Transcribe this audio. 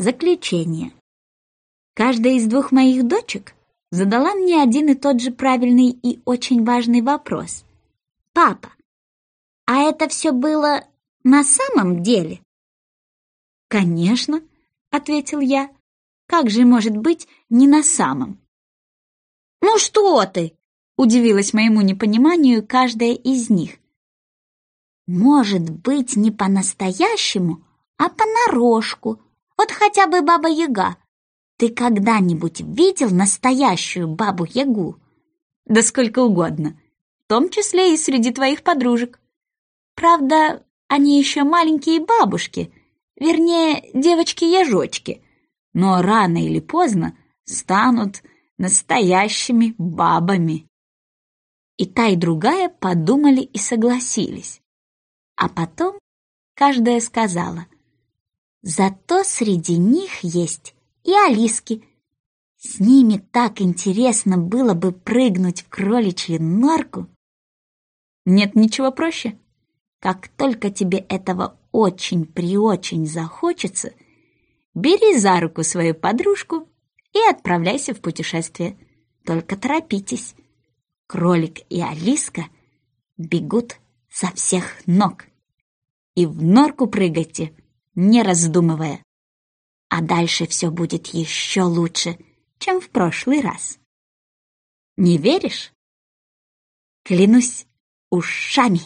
Заключение. Каждая из двух моих дочек задала мне один и тот же правильный и очень важный вопрос. «Папа, а это все было на самом деле?» «Конечно», — ответил я. «Как же может быть не на самом?» «Ну что ты!» — удивилась моему непониманию каждая из них. «Может быть, не по-настоящему, а понарошку. Вот хотя бы Баба-Яга. Ты когда-нибудь видел настоящую Бабу-Ягу?» «Да сколько угодно, в том числе и среди твоих подружек. Правда, они еще маленькие бабушки, вернее, девочки-ежочки, но рано или поздно станут настоящими бабами. И та, и другая подумали и согласились. А потом каждая сказала, «Зато среди них есть и Алиски. С ними так интересно было бы прыгнуть в кроличью норку». Нет ничего проще. Как только тебе этого очень-преочень захочется, бери за руку свою подружку и отправляйся в путешествие. Только торопитесь. Кролик и Алиска бегут со всех ног. И в норку прыгайте, не раздумывая. А дальше все будет еще лучше, чем в прошлый раз. Не веришь? Клянусь ушами.